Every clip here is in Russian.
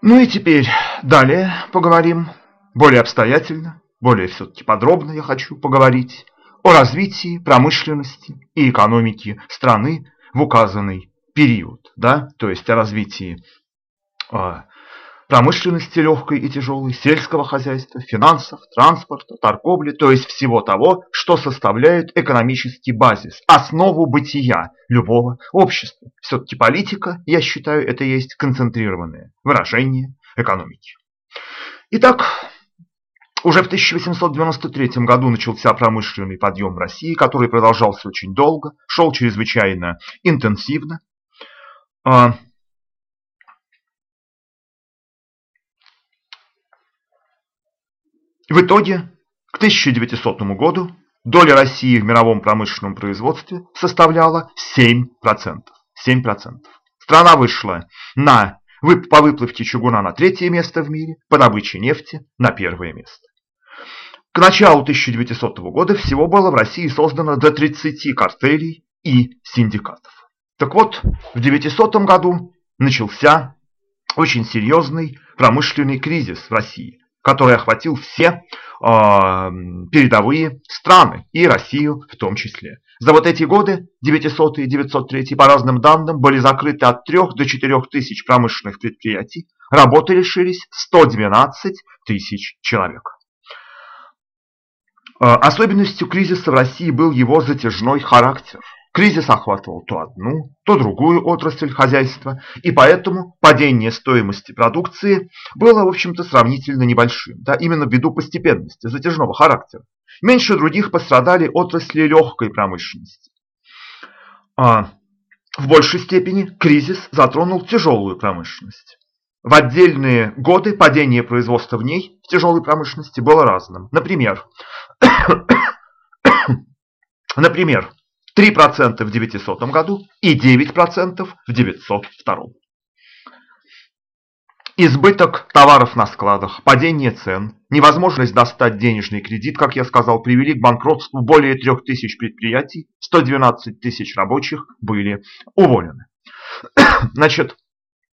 Ну и теперь далее поговорим. Более обстоятельно, более все-таки подробно я хочу поговорить о развитии промышленности и экономики страны в указанный период, да, то есть о развитии э, промышленности легкой и тяжелой, сельского хозяйства, финансов, транспорта, торговли, то есть всего того, что составляет экономический базис, основу бытия любого общества. Все-таки политика, я считаю, это есть концентрированное выражение экономики. Итак, уже в 1893 году начался промышленный подъем России, который продолжался очень долго, шел чрезвычайно интенсивно. В итоге, к 1900 году доля России в мировом промышленном производстве составляла 7%. 7%. Страна вышла на, по выплавке чугуна на третье место в мире, по добыче нефти на первое место. К началу 1900 года всего было в России создано до 30 картелей и синдикатов. Так вот, в 1900 году начался очень серьезный промышленный кризис в России который охватил все э, передовые страны, и Россию в том числе. За вот эти годы, 900 и 903, по разным данным, были закрыты от 3 до 4 тысяч промышленных предприятий, работы лишились 112 тысяч человек. Э, особенностью кризиса в России был его затяжной характер – Кризис охватывал то одну, то другую отрасль хозяйства, и поэтому падение стоимости продукции было, в общем-то, сравнительно небольшим, да, именно ввиду постепенности, затяжного характера. Меньше других пострадали отрасли легкой промышленности. А в большей степени кризис затронул тяжелую промышленность. В отдельные годы падение производства в ней, в тяжелой промышленности, было разным. Например, например 3% в 900 году и 9% в 902. Избыток товаров на складах, падение цен, невозможность достать денежный кредит, как я сказал, привели к банкротству более 3000 предприятий, 112 тысяч рабочих были уволены. Значит,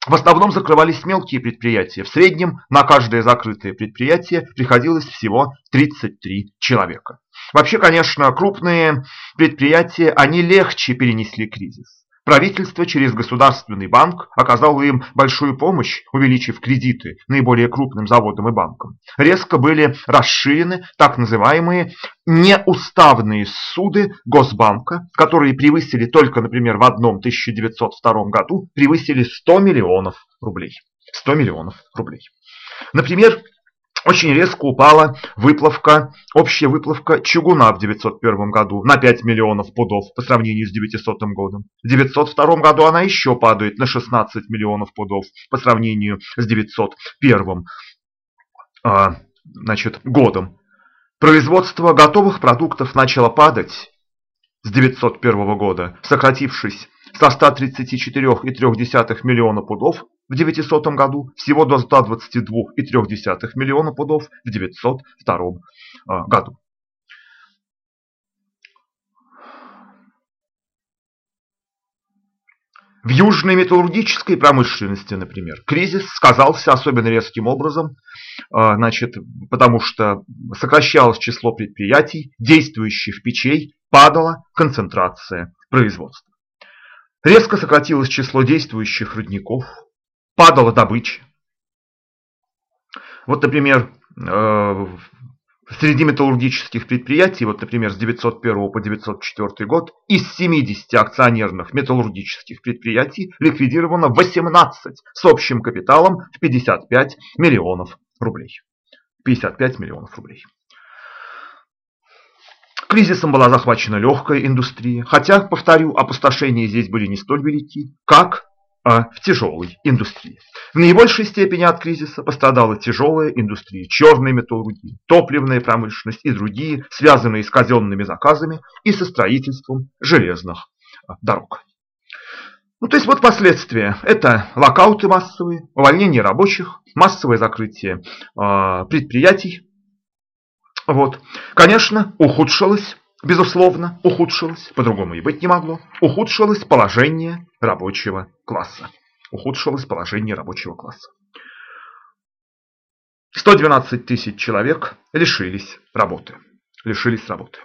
в основном закрывались мелкие предприятия. В среднем на каждое закрытое предприятие приходилось всего 33 человека. Вообще, конечно, крупные предприятия, они легче перенесли кризис. Правительство через Государственный банк оказало им большую помощь, увеличив кредиты наиболее крупным заводам и банкам. Резко были расширены так называемые неуставные суды Госбанка, которые превысили только, например, в одном 1902 году, превысили 100 миллионов рублей. 100 миллионов рублей. Например, очень резко упала выплавка, общая выплавка чугуна в 901 году на 5 миллионов пудов по сравнению с 900 годом. В 902 году она еще падает на 16 миллионов пудов по сравнению с 901 а, значит, годом. Производство готовых продуктов начало падать с 901 года, сократившись со 134,3 миллиона пудов в 900 году всего до 122,3 миллиона пудов в 902 а, году. В южной металлургической промышленности, например, кризис сказался особенно резким образом, а, значит, потому что сокращалось число предприятий, действующих печей, падала концентрация производства. Резко сократилось число действующих рудников, падала добыча. Вот, например, э, среди металлургических предприятий, вот, например, с 901 по 904 год, из 70 акционерных металлургических предприятий ликвидировано 18 с общим капиталом в 55 миллионов рублей. 55 миллионов рублей. Кризисом была захвачена легкая индустрия, хотя, повторю, опустошения здесь были не столь велики, как а в тяжелой индустрии. В наибольшей степени от кризиса пострадала тяжелая индустрия, черная металлургия, топливная промышленность и другие, связанные с казенными заказами и со строительством железных а, дорог. Ну, то есть вот последствия. Это локауты массовые, увольнение рабочих, массовое закрытие э, предприятий. Вот. Конечно, ухудшилось Безусловно, ухудшилось, по-другому и быть не могло, ухудшилось положение рабочего класса. Ухудшилось положение рабочего класса. 112 тысяч человек лишились работы. Лишились работы.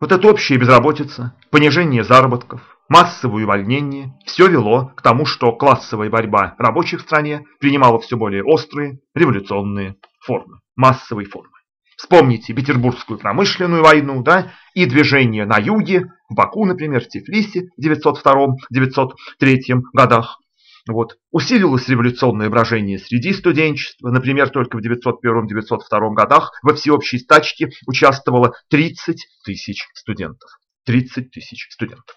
Вот эта общая безработица, понижение заработков, массовое увольнение – все вело к тому, что классовая борьба рабочих в стране принимала все более острые революционные формы, массовые формы. Вспомните Петербургскую промышленную войну да, и движение на юге, в Баку, например, в Тифлисе в 902-903 годах. Вот. Усилилось революционное брожение среди студенчества. Например, только в 901-902 годах во всеобщей стачке участвовало 30 тысяч студентов. 30 тысяч студентов.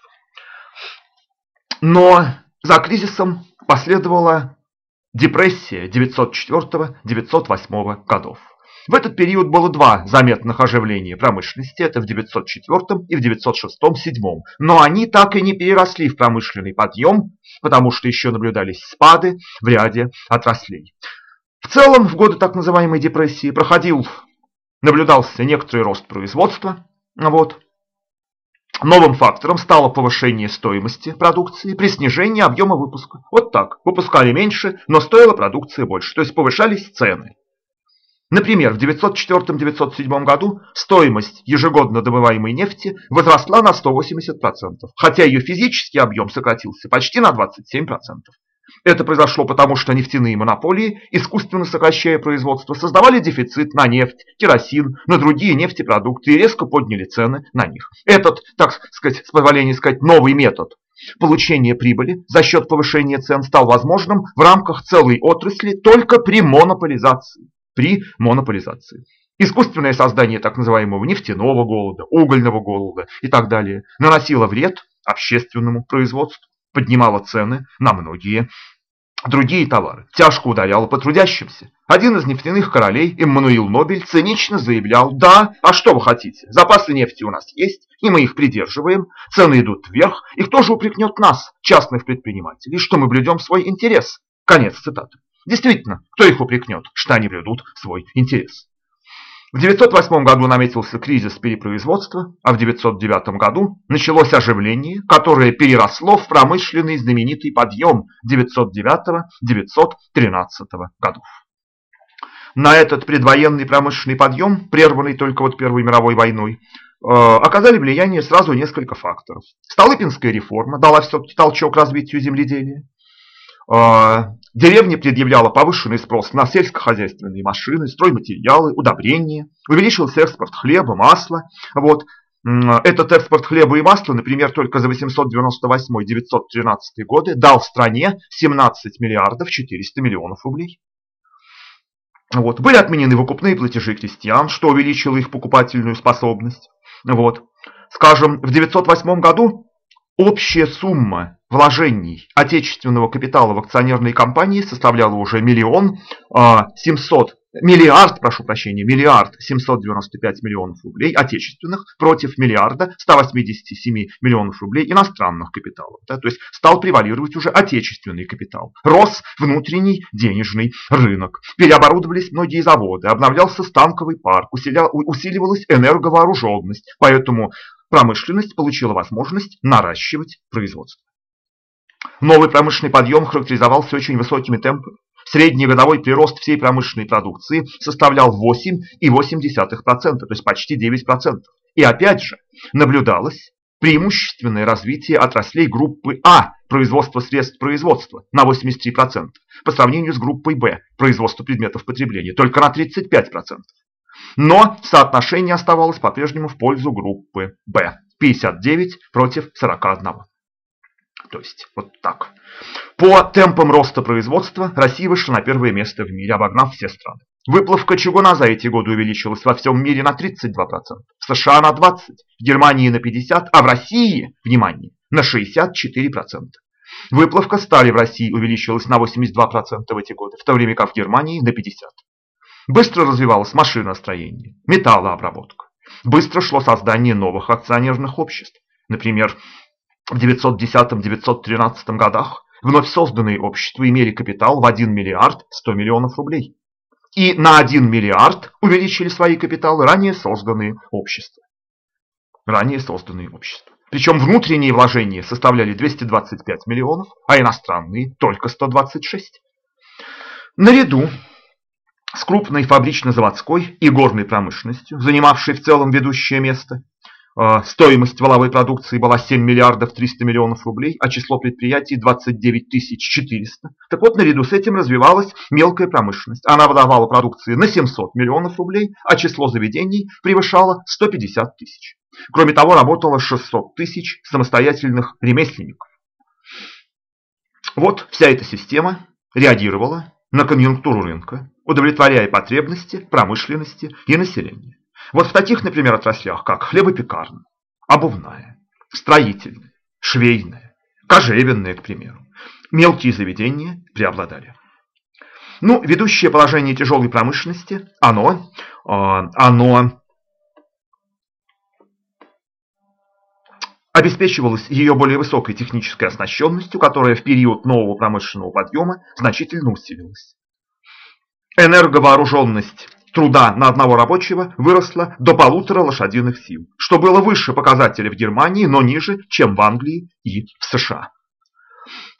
Но за кризисом последовала депрессия 904-908 годов. В этот период было два заметных оживления промышленности, это в 904 и в 906-907, но они так и не переросли в промышленный подъем, потому что еще наблюдались спады в ряде отраслей. В целом, в годы так называемой депрессии проходил, наблюдался некоторый рост производства, вот, Новым фактором стало повышение стоимости продукции при снижении объема выпуска. Вот так. Выпускали меньше, но стоила продукция больше. То есть повышались цены. Например, в 904-907 году стоимость ежегодно добываемой нефти возросла на 180%, хотя ее физический объем сократился почти на 27%. Это произошло потому, что нефтяные монополии, искусственно сокращая производство, создавали дефицит на нефть, керосин, на другие нефтепродукты и резко подняли цены на них. Этот, так сказать, с позволения сказать, новый метод получения прибыли за счет повышения цен стал возможным в рамках целой отрасли только при монополизации при монополизации. Искусственное создание так называемого нефтяного голода, угольного голода и так далее наносило вред общественному производству, поднимало цены на многие другие товары, тяжко ударяло по трудящимся. Один из нефтяных королей, Эммануил Нобель, цинично заявлял, да, а что вы хотите, запасы нефти у нас есть, и мы их придерживаем, цены идут вверх, и кто же упрекнет нас, частных предпринимателей, что мы блюдем свой интерес? Конец цитаты. Действительно, кто их упрекнет, что они блюдут свой интерес? В 908 году наметился кризис перепроизводства, а в 909 году началось оживление, которое переросло в промышленный знаменитый подъем 909-913 годов. На этот предвоенный промышленный подъем, прерванный только вот Первой мировой войной, э, оказали влияние сразу несколько факторов. Столыпинская реформа дала все-таки толчок развитию земледелия. Э, Деревня предъявляла повышенный спрос на сельскохозяйственные машины, стройматериалы, удобрения. Увеличился экспорт хлеба, масла. Вот. Этот экспорт хлеба и масла, например, только за 898-913 годы дал стране 17 миллиардов 400 миллионов рублей. Вот. Были отменены выкупные платежи крестьян, что увеличило их покупательную способность. Вот. Скажем, в 908 году общая сумма вложений отечественного капитала в акционерные компании составляла уже миллион а, семьсот миллиард, прошу прощения, миллиард 795 миллионов рублей отечественных против миллиарда 187 миллионов рублей иностранных капиталов. Да, то есть стал превалировать уже отечественный капитал. Рос внутренний денежный рынок. Переоборудовались многие заводы, обновлялся станковый парк, усиливалась энерговооруженность. Поэтому промышленность получила возможность наращивать производство. Новый промышленный подъем характеризовался очень высокими темпами. Средний годовой прирост всей промышленной продукции составлял 8,8%, то есть почти 9%. И опять же, наблюдалось преимущественное развитие отраслей группы А, производства средств производства, на 83%, по сравнению с группой Б, производство предметов потребления, только на 35%. Но соотношение оставалось по-прежнему в пользу группы Б, 59 против 41. То есть вот так. По темпам роста производства Россия вышла на первое место в мире, обогнав все страны. Выплавка чугуна за эти годы увеличилась во всем мире на 32%, в США на 20%, в Германии на 50%, а в России, внимание, на 64%. Выплавка стали в России увеличилась на 82% в эти годы, в то время как в Германии на 50%. Быстро развивалось машиностроение, металлообработка. Быстро шло создание новых акционерных обществ. Например, в 910-913 годах вновь созданные общества имели капитал в 1 миллиард 100 миллионов рублей. И на 1 миллиард увеличили свои капиталы ранее созданные общества. Ранее созданные общества. Причем внутренние вложения составляли 225 миллионов, а иностранные только 126. Наряду с крупной фабрично-заводской и горной промышленностью, занимавшей в целом ведущее место, стоимость валовой продукции была 7 миллиардов 300 миллионов рублей, а число предприятий 29 тысяч 400. Так вот, наряду с этим развивалась мелкая промышленность. Она выдавала продукции на 700 миллионов рублей, а число заведений превышало 150 тысяч. Кроме того, работало 600 тысяч самостоятельных ремесленников. Вот вся эта система реагировала на конъюнктуру рынка, удовлетворяя потребности промышленности и населения. Вот в таких, например, отраслях, как хлебопекарная, обувная, строительная, швейная, кожевенная, к примеру, мелкие заведения преобладали. Ну, ведущее положение тяжелой промышленности, оно, а, оно обеспечивалось ее более высокой технической оснащенностью, которая в период нового промышленного подъема значительно усилилась. Энерговооруженность труда на одного рабочего выросла до полутора лошадиных сил, что было выше показателя в Германии, но ниже, чем в Англии и в США.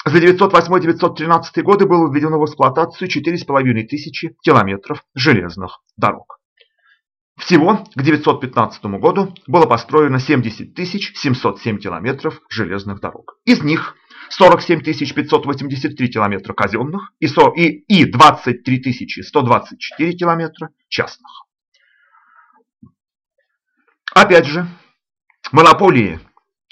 За 908-913 годы было введено в эксплуатацию 4,5 тысячи километров железных дорог. Всего к 915 году было построено 70 707 километров железных дорог. Из них 47 583 километра казенных и 23 124 километра частных. Опять же, монополии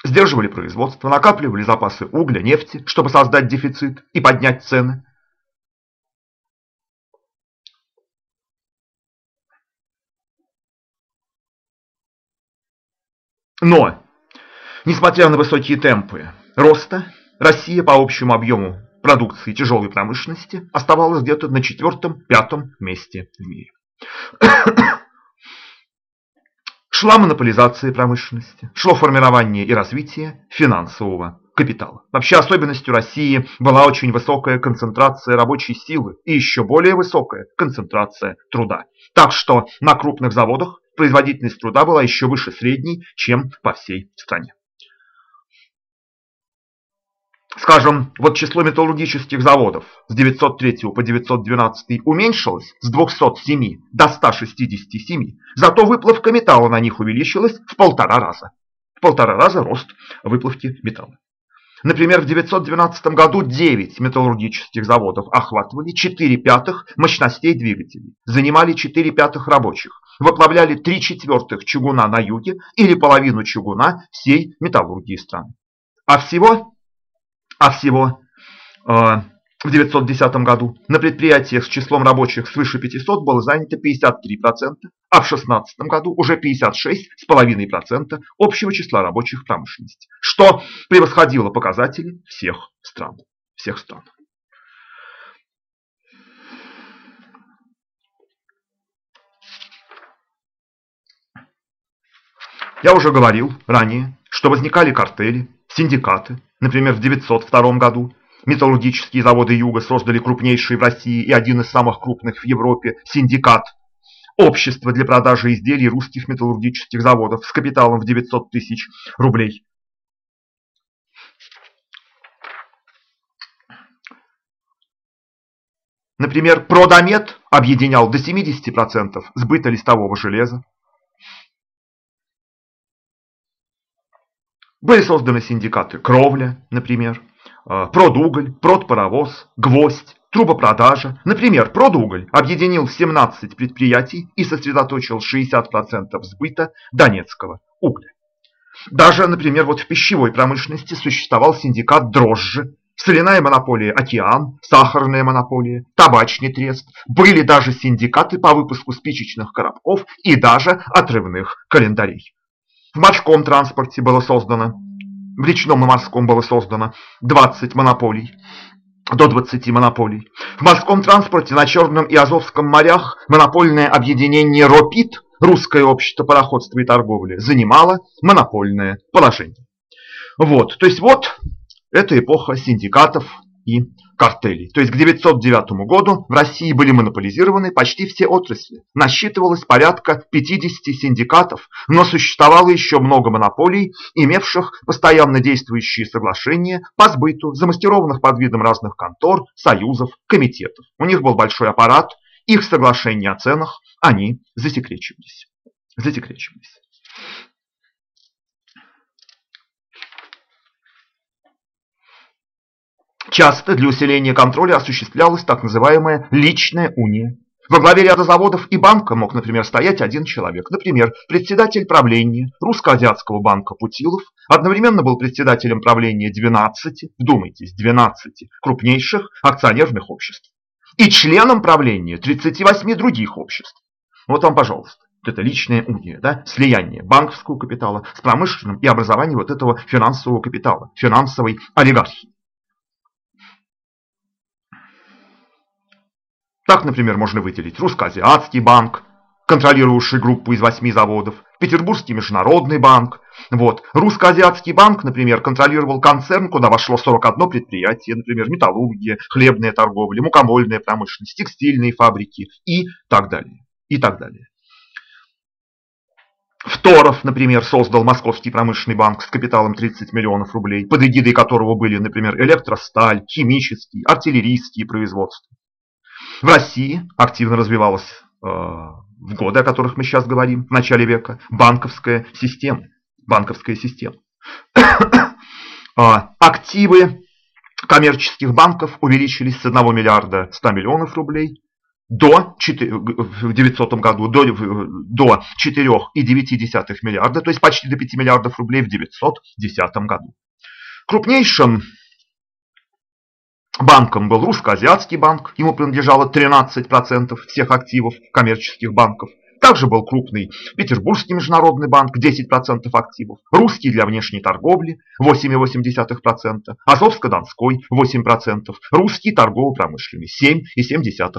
сдерживали производство, накапливали запасы угля, нефти, чтобы создать дефицит и поднять цены. Но, несмотря на высокие темпы роста, Россия по общему объему продукции тяжелой промышленности оставалась где-то на четвертом-пятом месте в мире. Шла монополизация промышленности, шло формирование и развитие финансового капитала. Вообще особенностью России была очень высокая концентрация рабочей силы и еще более высокая концентрация труда. Так что на крупных заводах производительность труда была еще выше средней, чем по всей стране. Скажем, вот число металлургических заводов с 903 по 912 уменьшилось с 207 до 167, зато выплавка металла на них увеличилась в полтора раза. В полтора раза рост выплавки металла. Например, в 912 году 9 металлургических заводов охватывали 4 пятых мощностей двигателей, занимали 4 пятых рабочих, выплавляли 3 четвертых чугуна на юге или половину чугуна всей металлургии страны. А всего, а всего э, в 910 году на предприятиях с числом рабочих свыше 500 было занято 53%, а в 2016 году уже 56,5% общего числа рабочих промышленности, что превосходило показатели всех стран. Всех стран. Я уже говорил ранее, что возникали картели, синдикаты. Например, в 902 году металлургические заводы Юга создали крупнейший в России и один из самых крупных в Европе синдикат Общество для продажи изделий русских металлургических заводов с капиталом в 900 тысяч рублей. Например, Продомет объединял до 70% сбыта листового железа. Были созданы синдикаты «Кровля», например, «Продуголь», «Продпаровоз», «Гвоздь», трубопродажа. Например, «Продуголь» объединил 17 предприятий и сосредоточил 60% сбыта донецкого угля. Даже, например, вот в пищевой промышленности существовал синдикат «Дрожжи», соляная монополия «Океан», сахарная монополия, табачный трест. Были даже синдикаты по выпуску спичечных коробков и даже отрывных календарей. В морском транспорте было создано, в речном и морском было создано 20 монополий, до 20 монополий. В морском транспорте на Черном и Азовском морях монопольное объединение «Ропит» русское общество пароходства и торговли занимало монопольное положение. Вот, то есть вот эта эпоха синдикатов, и картелей. То есть к 1909 году в России были монополизированы почти все отрасли. Насчитывалось порядка 50 синдикатов, но существовало еще много монополий, имевших постоянно действующие соглашения по сбыту, замаскированных под видом разных контор, союзов, комитетов. У них был большой аппарат, их соглашения о ценах, они засекречивались. засекречивались. Часто для усиления контроля осуществлялась так называемая личная уния. Во главе ряда заводов и банка мог, например, стоять один человек. Например, председатель правления Русско-Азиатского банка Путилов одновременно был председателем правления 12, вдумайтесь, 12 крупнейших акционерных обществ и членом правления 38 других обществ. Вот вам, пожалуйста. Это личная уния, да, слияние банковского капитала с промышленным и образование вот этого финансового капитала, финансовой олигархии. Так, например, можно выделить Русско-Азиатский банк, контролирующий группу из восьми заводов, Петербургский международный банк. Вот. Русско-Азиатский банк, например, контролировал концерн, куда вошло 41 предприятие, например, металлургия, хлебная торговля, мукомольная промышленность, текстильные фабрики и так далее. И так далее. Второв, например, создал Московский промышленный банк с капиталом 30 миллионов рублей, под эгидой которого были, например, электросталь, химические, артиллерийские производства. В России активно развивалась э, в годы, о которых мы сейчас говорим, в начале века, банковская система. Банковская система. А, активы коммерческих банков увеличились с 1 миллиарда 100 миллионов рублей до 4, в 900 году до, до 4,9 миллиарда, то есть почти до 5 миллиардов рублей в 910 году. Крупнейшим Банком был Русско-Азиатский банк, ему принадлежало 13% всех активов коммерческих банков. Также был крупный Петербургский международный банк, 10% активов, Русский для внешней торговли, 8,8%, Азовско-Донской, 8%, Русский торгово-промышленный, 7,7%.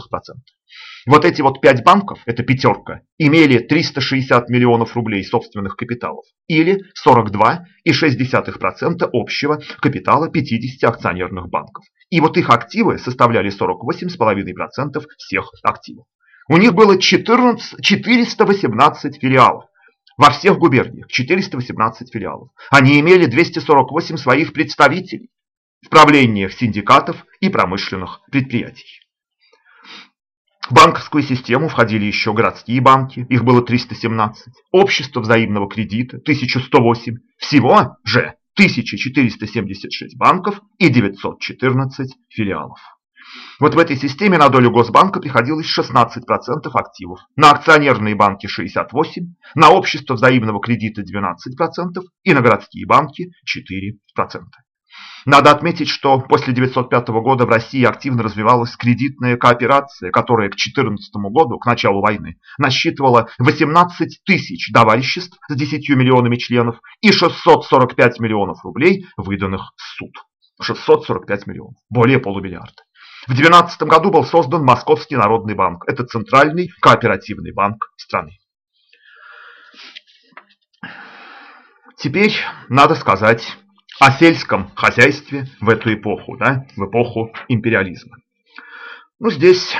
Вот эти вот пять банков, это пятерка, имели 360 миллионов рублей собственных капиталов или 42,6% общего капитала 50 акционерных банков. И вот их активы составляли 48,5% всех активов. У них было 14, 418 филиалов. Во всех губерниях 418 филиалов. Они имели 248 своих представителей в правлениях синдикатов и промышленных предприятий. В банковскую систему входили еще городские банки, их было 317, общество взаимного кредита 1108, всего же 1476 банков и 914 филиалов. Вот в этой системе на долю Госбанка приходилось 16% активов, на акционерные банки 68%, на общество взаимного кредита 12% и на городские банки 4%. Надо отметить, что после 1905 года в России активно развивалась кредитная кооперация, которая к 2014 году, к началу войны, насчитывала 18 тысяч товариществ с 10 миллионами членов и 645 миллионов рублей, выданных в суд. 645 миллионов, более полумиллиарда. В 2012 году был создан Московский народный банк. Это центральный кооперативный банк страны. Теперь надо сказать о сельском хозяйстве в эту эпоху, да, в эпоху империализма. Ну, здесь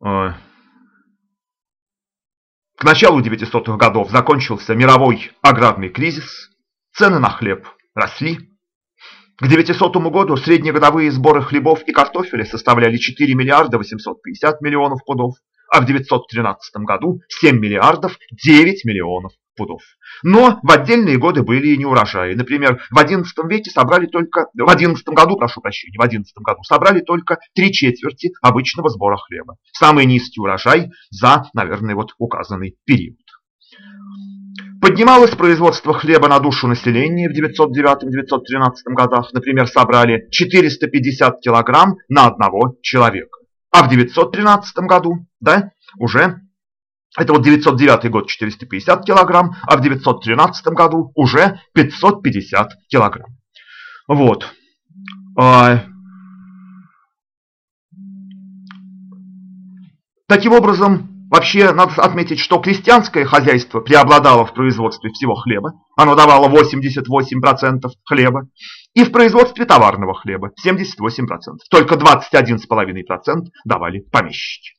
э, к началу 900-х годов закончился мировой аграрный кризис, цены на хлеб росли. К 900 году среднегодовые сборы хлебов и картофеля составляли 4 миллиарда 850 миллионов пудов, а в 913 году 7 миллиардов 9 миллионов пудов. Но в отдельные годы были и неурожаи. Например, в XI веке собрали только, в XI году, прошу прощения, в XI году собрали только три четверти обычного сбора хлеба. Самый низкий урожай за, наверное, вот указанный период. Поднималось производство хлеба на душу населения в 909-913 годах. Например, собрали 450 килограмм на одного человека. А в 913 году да, уже это вот 909 год 450 килограмм, а в 913 году уже 550 килограмм. Вот. А, таким образом, вообще надо отметить, что крестьянское хозяйство преобладало в производстве всего хлеба. Оно давало 88% хлеба. И в производстве товарного хлеба 78%. Только 21,5% давали помещики.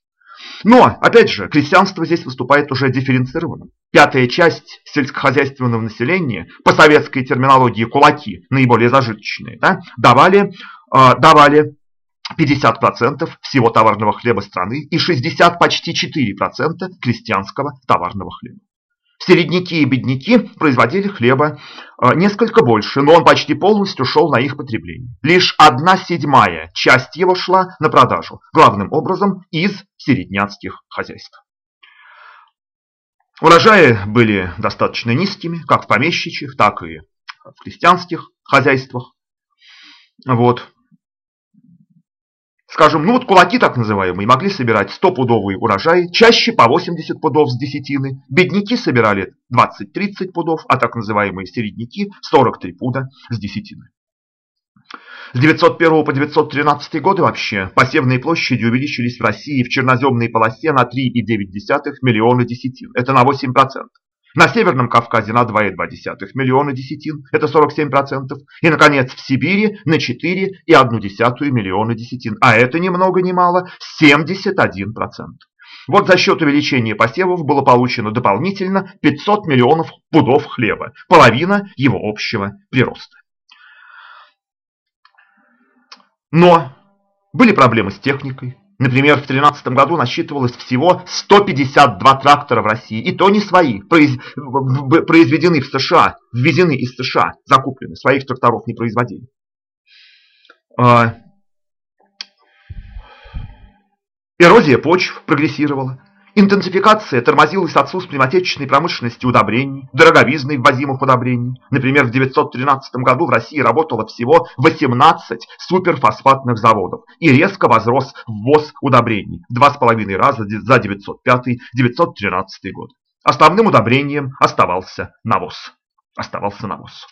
Но, опять же, крестьянство здесь выступает уже дифференцированным. Пятая часть сельскохозяйственного населения, по советской терминологии кулаки, наиболее зажиточные, да, давали, э, давали 50% всего товарного хлеба страны и 60 почти 4% крестьянского товарного хлеба. Середняки и бедняки производили хлеба э, несколько больше, но он почти полностью шел на их потребление. Лишь одна седьмая часть его шла на продажу, главным образом из середняцких хозяйств. Урожаи были достаточно низкими, как в помещичьих, так и в крестьянских хозяйствах. Вот. Скажем, ну вот кулаки так называемые могли собирать 100-пудовые урожаи, чаще по 80 пудов с десятины. Бедняки собирали 20-30 пудов, а так называемые середняки 43 пуда с десятины. С 901 по 913 годы вообще посевные площади увеличились в России в черноземной полосе на 3,9 миллиона десятин. Это на 8%. На Северном Кавказе на 2,2 миллиона десятин, это 47%. И, наконец, в Сибири на 4,1 миллиона десятин, а это ни много ни мало 71%. Вот за счет увеличения посевов было получено дополнительно 500 миллионов пудов хлеба, половина его общего прироста. Но были проблемы с техникой, Например, в 2013 году насчитывалось всего 152 трактора в России, и то не свои, произведены в США, ввезены из США, закуплены, своих тракторов не производили. А, эрозия почв прогрессировала. Интенсификация тормозилась отсутствием отечественной промышленности удобрений, дороговизной ввозимых удобрений. Например, в 1913 году в России работало всего 18 суперфосфатных заводов и резко возрос ввоз удобрений в 2,5 раза за 905-913 год. Основным удобрением оставался навоз. Оставался навоз.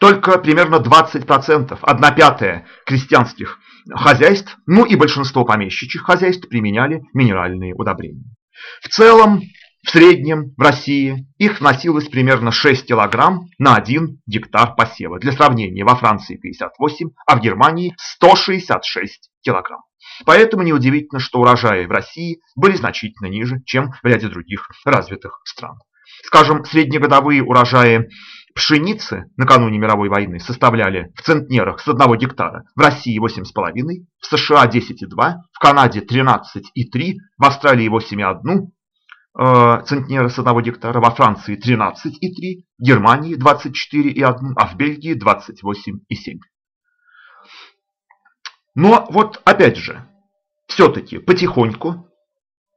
Только примерно 20%, 1 пятая крестьянских хозяйств, ну и большинство помещичьих хозяйств применяли минеральные удобрения. В целом, в среднем в России их носилось примерно 6 килограмм на 1 гектар посева. Для сравнения, во Франции 58, а в Германии 166 килограмм. Поэтому неудивительно, что урожаи в России были значительно ниже, чем в ряде других развитых стран. Скажем, среднегодовые урожаи Пшеницы накануне мировой войны составляли в центнерах с 1 гектара в России 8,5, в США 10,2, в Канаде 13,3, в Австралии 8,1 э, центнера с 1 гектара, во Франции 13,3, в Германии 24,1, а в Бельгии 28,7. Но вот опять же, все-таки потихоньку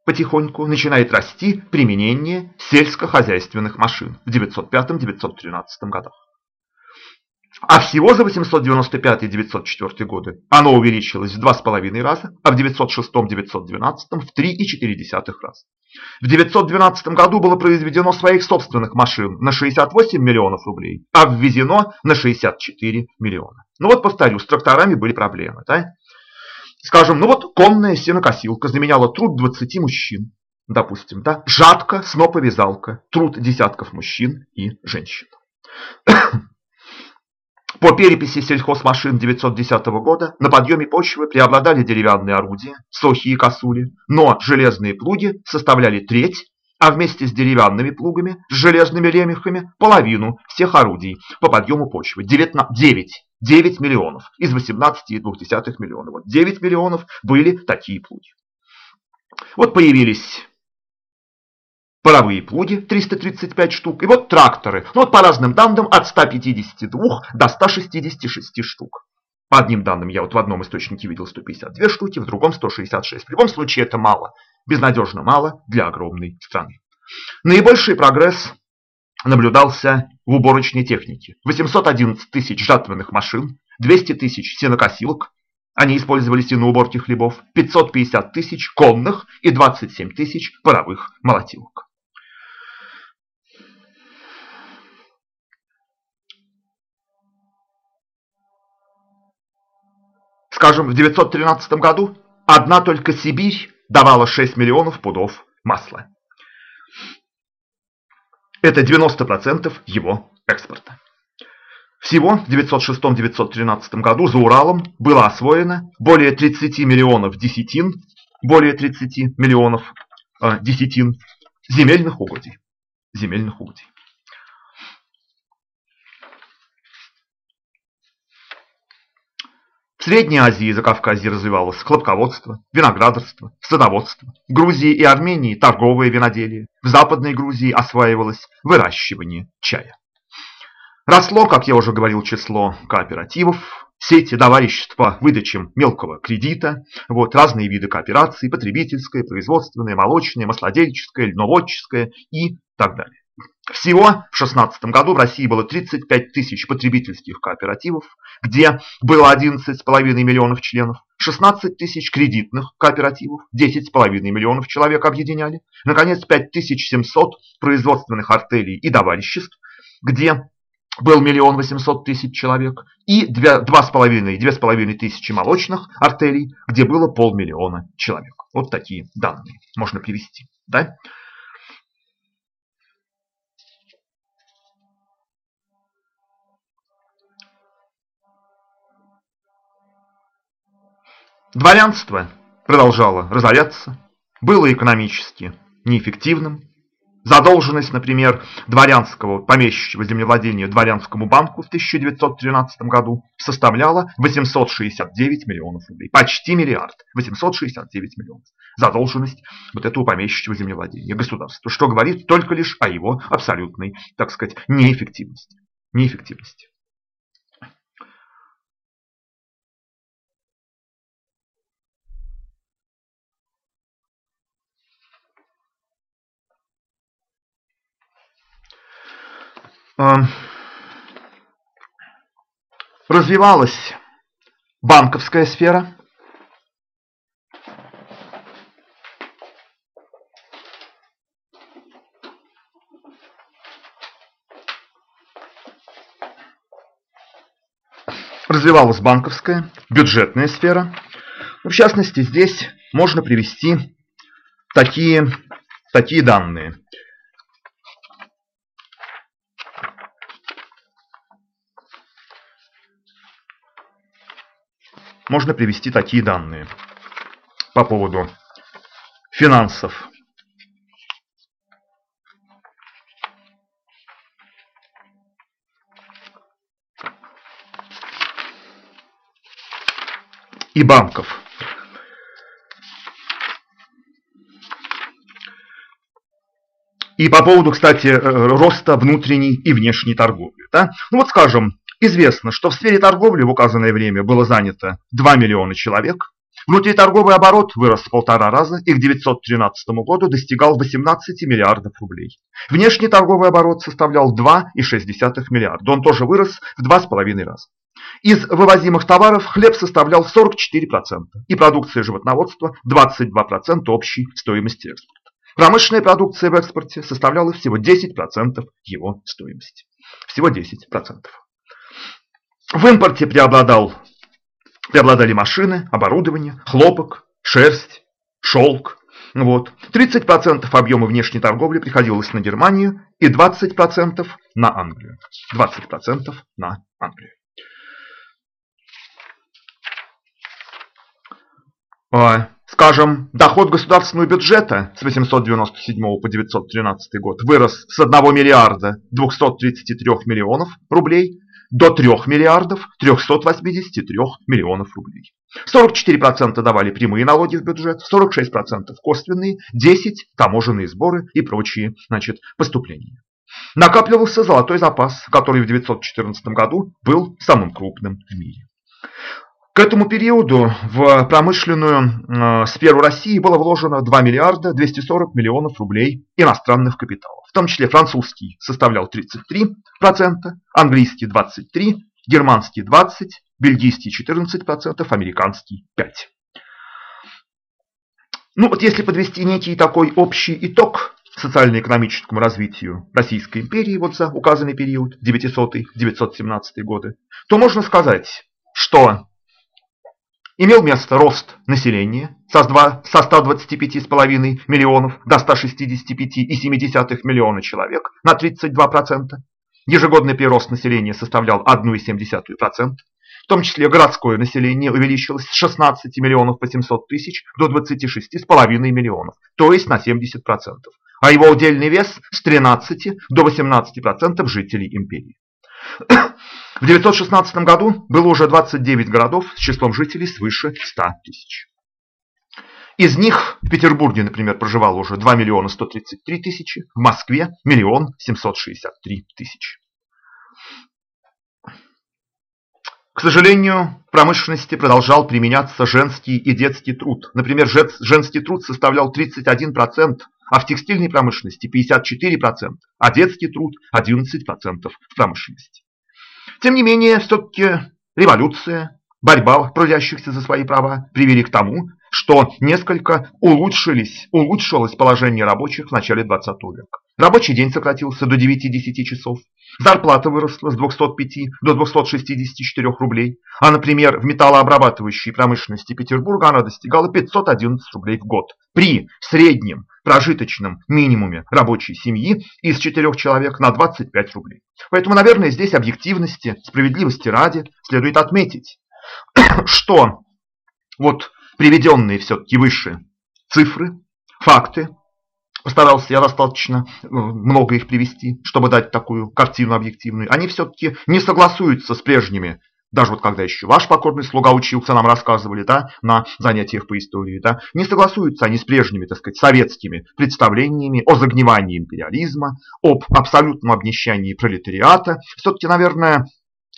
потихоньку начинает расти применение сельскохозяйственных машин в 905-913 годах. А всего за 895-904 годы оно увеличилось в 2,5 раза, а в 906-912 в 3,4 раза. В 912 году было произведено своих собственных машин на 68 миллионов рублей, а ввезено на 64 миллиона. Ну вот повторю, с тракторами были проблемы. Да? Скажем, ну вот конная сенокосилка заменяла труд 20 мужчин, допустим, да? Жатка, сноповязалка, труд десятков мужчин и женщин. По переписи сельхозмашин 910 года на подъеме почвы преобладали деревянные орудия, сохи и косули, но железные плуги составляли треть, а вместе с деревянными плугами, с железными лемехами половину всех орудий по подъему почвы. 9, 9 миллионов из 18,2 миллиона. Вот 9 миллионов были такие плуги. Вот появились паровые плуги 335 штук. И вот тракторы. Ну вот по разным данным от 152 до 166 штук. По одним данным я вот в одном источнике видел 152 штуки, в другом 166. В любом случае это мало. Безнадежно мало для огромной страны. Наибольший прогресс наблюдался в уборочной технике. 811 тысяч жатвенных машин, 200 тысяч сенокосилок, они использовались и на уборке хлебов, 550 тысяч конных и 27 тысяч паровых молотилок. Скажем, в 913 году одна только Сибирь давала 6 миллионов пудов масла. Это 90% его экспорта. Всего в 906-913 году за Уралом было освоено более 30 миллионов десятин, более 30 миллионов э, десятин земельных угодий. Земельных угодий. В Средней Азии и Закавказье развивалось хлопководство, виноградарство, садоводство. В Грузии и Армении торговое виноделие. В Западной Грузии осваивалось выращивание чая. Росло, как я уже говорил, число кооперативов, сети товариществ по выдаче мелкого кредита, вот, разные виды кооперации, потребительская, производственная, молочная, маслодельческая, льноводческая и так далее. Всего в 2016 году в России было 35 тысяч потребительских кооперативов, где было 11,5 миллионов членов, 16 тысяч кредитных кооперативов, 10,5 миллионов человек объединяли, наконец 5700 производственных артелей и товариществ, где был миллион восемьсот тысяч человек, и два с половиной, две с половиной тысячи молочных артелей, где было полмиллиона человек. Вот такие данные можно привести. Да? Дворянство продолжало разоряться, было экономически неэффективным. Задолженность, например, дворянского помещичьего землевладения дворянскому банку в 1913 году составляла 869 миллионов рублей. Почти миллиард. 869 миллионов. Задолженность вот этого помещичьего землевладения государства. Что говорит только лишь о его абсолютной, так сказать, неэффективности. Неэффективности. Развивалась банковская сфера. Развивалась банковская, бюджетная сфера. В частности, здесь можно привести такие, такие данные. Можно привести такие данные по поводу финансов. и банков. И по поводу, кстати, э, роста внутренней и внешней торговли. Да? Ну вот скажем, Известно, что в сфере торговли в указанное время было занято 2 миллиона человек. Внутриторговый оборот вырос в полтора раза и к 1913 году достигал 18 миллиардов рублей. Внешний торговый оборот составлял 2,6 миллиарда. Он тоже вырос в 2,5 раза. Из вывозимых товаров хлеб составлял 44% и продукция животноводства 22% общей стоимости экспорта. Промышленная продукция в экспорте составляла всего 10% его стоимости. Всего 10%. В импорте преобладал, преобладали машины, оборудование, хлопок, шерсть, шелк. Вот. 30% объема внешней торговли приходилось на Германию и 20% на Англию. 20% на Англию. А, скажем, доход государственного бюджета с 897 по 913 год вырос с 1 миллиарда 233 миллионов рублей до 3 миллиардов 383 миллионов рублей. 44% давали прямые налоги в бюджет, 46% косвенные, 10% таможенные сборы и прочие значит, поступления. Накапливался золотой запас, который в 1914 году был самым крупным в мире. К этому периоду в промышленную э, сферу России было вложено 2 миллиарда 240 миллионов рублей иностранных капиталов. В том числе французский составлял 33%, английский 23%, германский 20%, бельгийский 14%, американский 5%. Ну вот если подвести некий такой общий итог социально-экономическому развитию Российской империи вот за указанный период 900-917 годы, то можно сказать, что имел место рост населения со 125,5 миллионов до 165,7 миллиона человек на 32%. Ежегодный прирост населения составлял 1,7%. В том числе городское население увеличилось с 16 миллионов 800 тысяч до 26,5 миллионов, то есть на 70%. А его удельный вес с 13 до 18% жителей империи. В 916 году было уже 29 городов с числом жителей свыше 100 тысяч. Из них в Петербурге, например, проживало уже 2 миллиона 133 тысячи, в Москве – миллион 763 тысячи. К сожалению, в промышленности продолжал применяться женский и детский труд. Например, женский труд составлял 31%, а в текстильной промышленности 54%, а детский труд 11% в промышленности. Тем не менее, все-таки революция, борьба трудящихся за свои права привели к тому, что несколько улучшились, улучшилось положение рабочих в начале 20 века. Рабочий день сократился до 9-10 часов, зарплата выросла с 205 до 264 рублей, а, например, в металлообрабатывающей промышленности Петербурга она достигала 511 рублей в год. При среднем прожиточном минимуме рабочей семьи из 4 человек на 25 рублей. Поэтому, наверное, здесь объективности, справедливости ради следует отметить, что вот приведенные все-таки выше цифры, факты, постарался я достаточно э, много их привести, чтобы дать такую картину объективную, они все-таки не согласуются с прежними даже вот когда еще ваш покорный слуга учился, нам рассказывали, да, на занятиях по истории, да, не согласуются они с прежними, так сказать, советскими представлениями о загнивании империализма, об абсолютном обнищании пролетариата. Все-таки, наверное,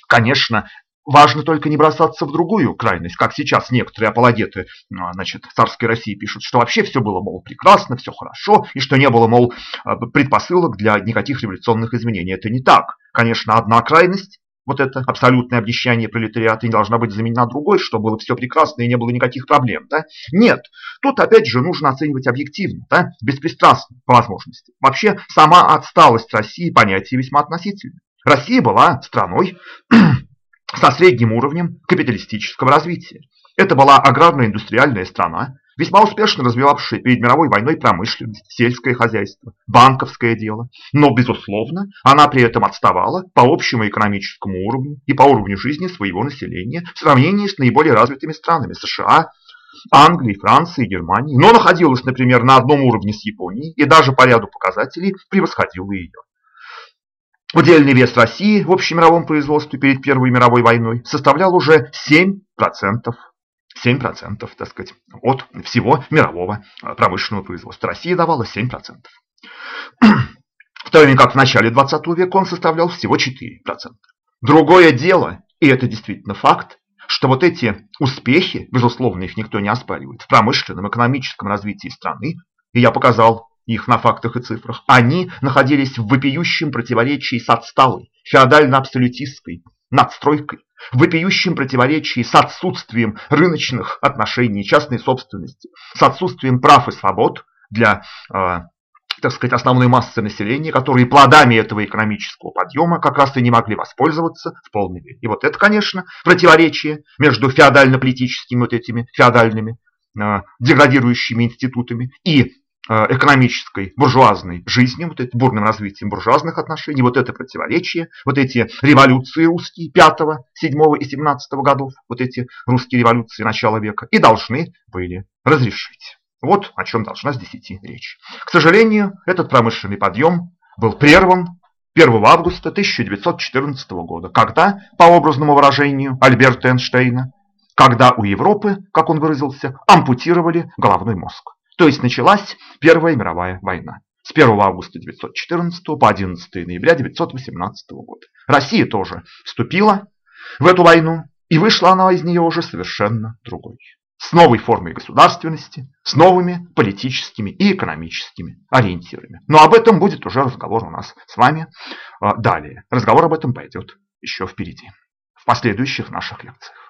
конечно, Важно только не бросаться в другую крайность, как сейчас некоторые апологеты а, значит, царской России пишут, что вообще все было, мол, прекрасно, все хорошо, и что не было, мол, а, предпосылок для никаких революционных изменений. Это не так. Конечно, одна крайность вот это абсолютное обнищание пролетариата не должна быть заменена другой, что было все прекрасно и не было никаких проблем. Да? Нет, тут опять же нужно оценивать объективно, да? беспристрастно по возможности. Вообще сама отсталость России понятие весьма относительное. Россия была страной со средним уровнем капиталистического развития. Это была аграрно-индустриальная страна, весьма успешно развивавшая перед мировой войной промышленность, сельское хозяйство, банковское дело. Но, безусловно, она при этом отставала по общему экономическому уровню и по уровню жизни своего населения в сравнении с наиболее развитыми странами США, Англии, Франции, Германии, но находилась, например, на одном уровне с Японией и даже по ряду показателей превосходила ее. Удельный вес России в общемировом производстве перед Первой мировой войной составлял уже 7%, 7% так сказать, от всего мирового э, промышленного производства. Россия давала 7%. В то время как в начале 20 века он составлял всего 4%. Другое дело, и это действительно факт, что вот эти успехи, безусловно, их никто не оспаривает, в промышленном, экономическом развитии страны, и я показал их на фактах и цифрах, они находились в вопиющем противоречии с отсталой, феодально-абсолютистской надстройкой, в вопиющем противоречии с отсутствием рыночных отношений, частной собственности, с отсутствием прав и свобод для, э, так сказать, основной массы населения, которые плодами этого экономического подъема как раз и не могли воспользоваться в полной мере. И вот это, конечно, противоречие между феодально-политическими вот этими феодальными э, деградирующими институтами и экономической, буржуазной жизни, вот этим бурным развитием буржуазных отношений, вот это противоречие, вот эти революции русские 5, 7 и 17 годов, вот эти русские революции начала века, и должны были разрешить. Вот о чем должна здесь идти речь. К сожалению, этот промышленный подъем был прерван 1 августа 1914 года, когда, по образному выражению Альберта Эйнштейна, когда у Европы, как он выразился, ампутировали головной мозг. То есть началась Первая мировая война. С 1 августа 1914 по 11 ноября 1918 года. Россия тоже вступила в эту войну, и вышла она из нее уже совершенно другой. С новой формой государственности, с новыми политическими и экономическими ориентирами. Но об этом будет уже разговор у нас с вами а, далее. Разговор об этом пойдет еще впереди, в последующих наших лекциях.